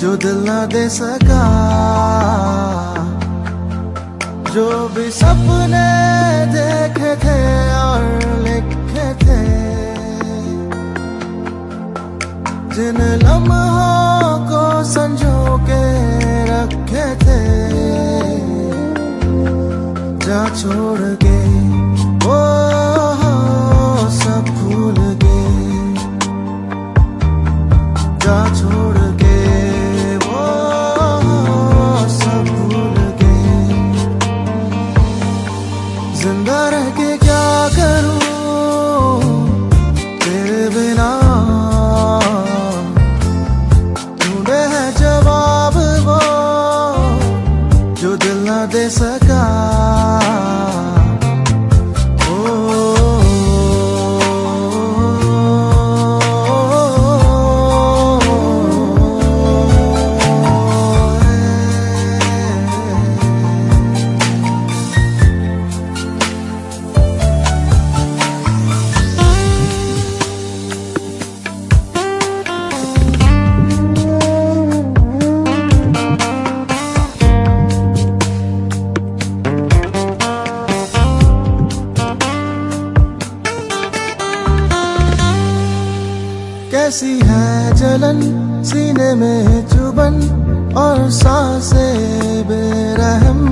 जो दिल ना दे सका, जो भी सपने देखे थे और लिखे थे, जिन लम्हों को संजो के रखे थे, जा छोड़ के वो सब भूल गए, जा छोड़ दिल कैसी है जलन सीने में चुबन और साँसें बेरहम।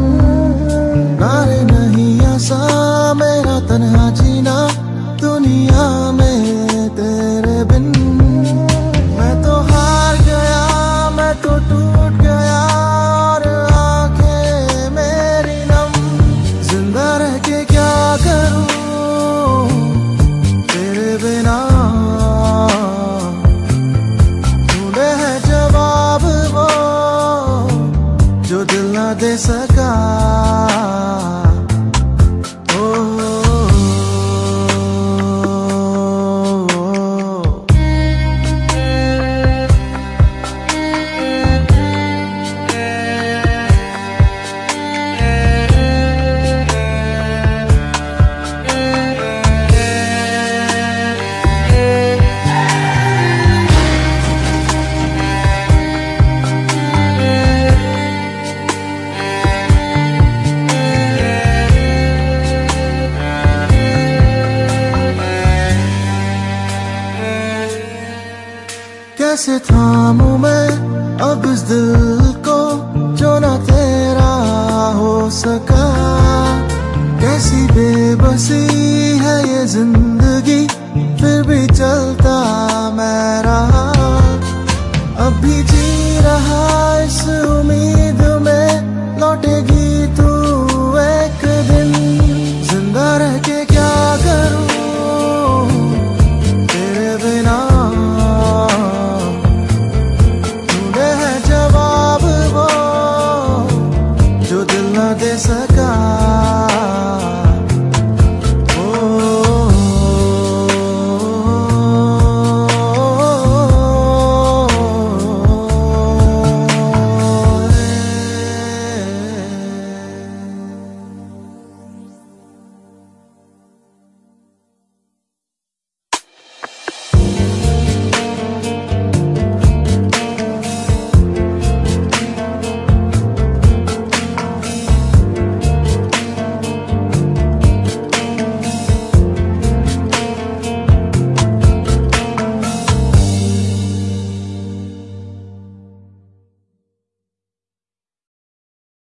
दे सका। कैसे थामू मैं? अब इस दिल को जो ना तेरा हो सका। कैसी बेबसी है ये ज़िंदगी?